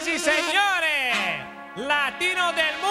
Señoras y señores, latinos del mundo.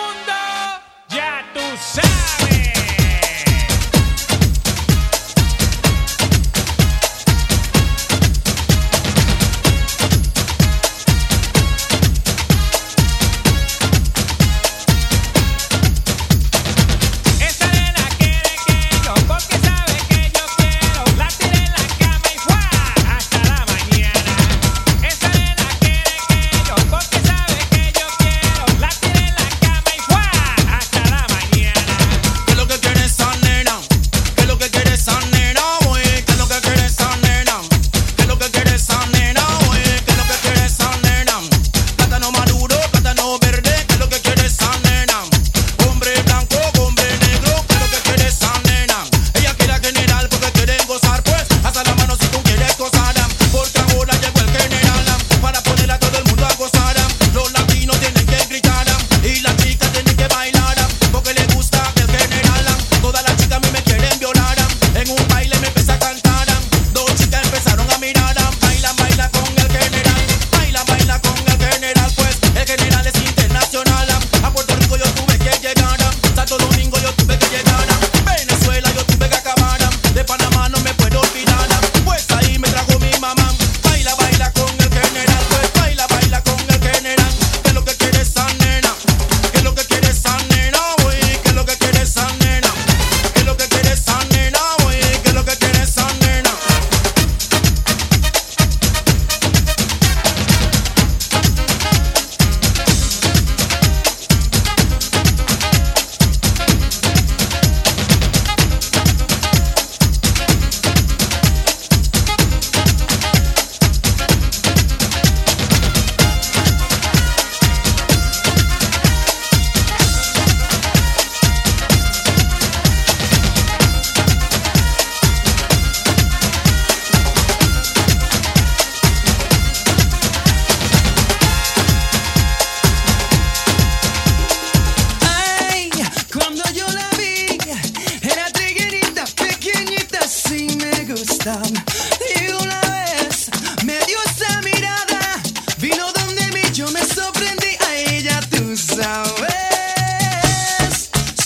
Y una vez me dio esa mirada, vino donde mí, yo me sorprendí a ella, tú sabes.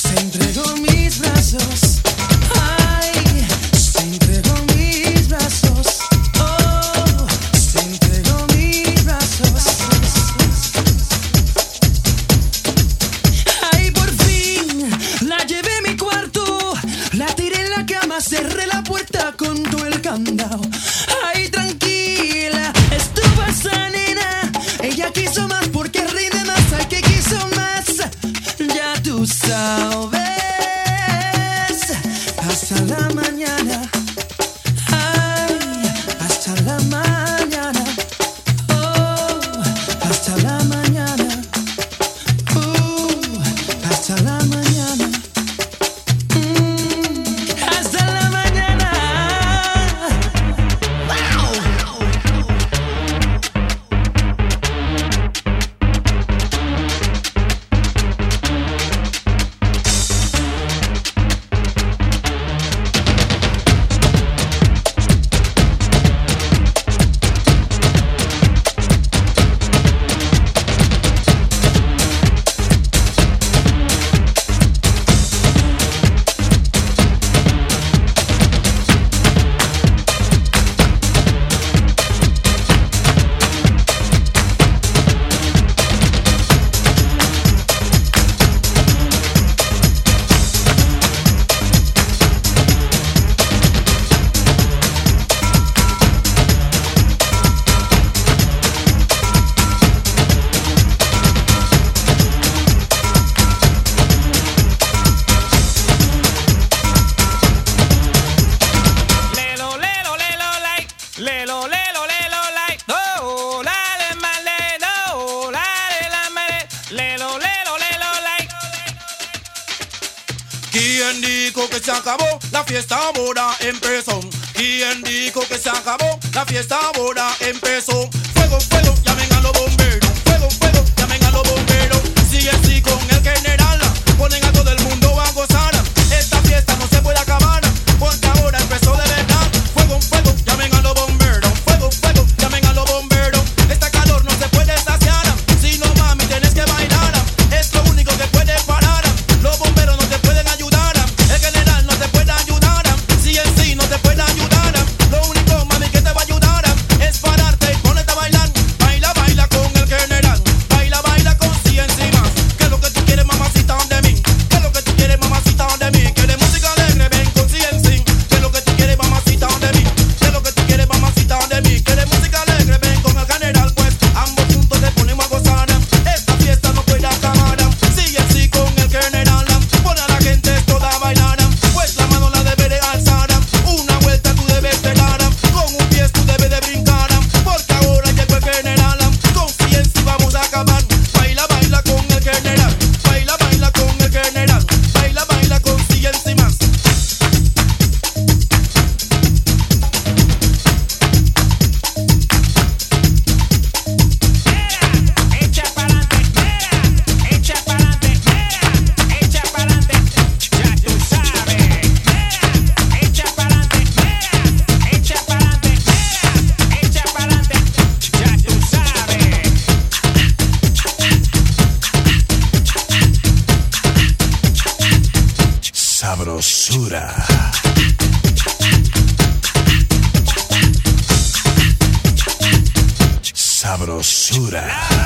Se entregó mis brazos, ay, se entregó mis brazos, oh, se entregó mis brazos. Ay, por fin la llevé a mi cuarto, la tiré en la cama, cerré la puerta con tu candado. Ay, tranquila, estuvo esa nena. Ella quiso más porque rinde más al que quiso más. Ya tú sabes, hasta la mañana. se acabó la fiesta ahora empezó. Quien dijo que se acabó la fiesta ahora empezó. Fuego, fuego. Mistura.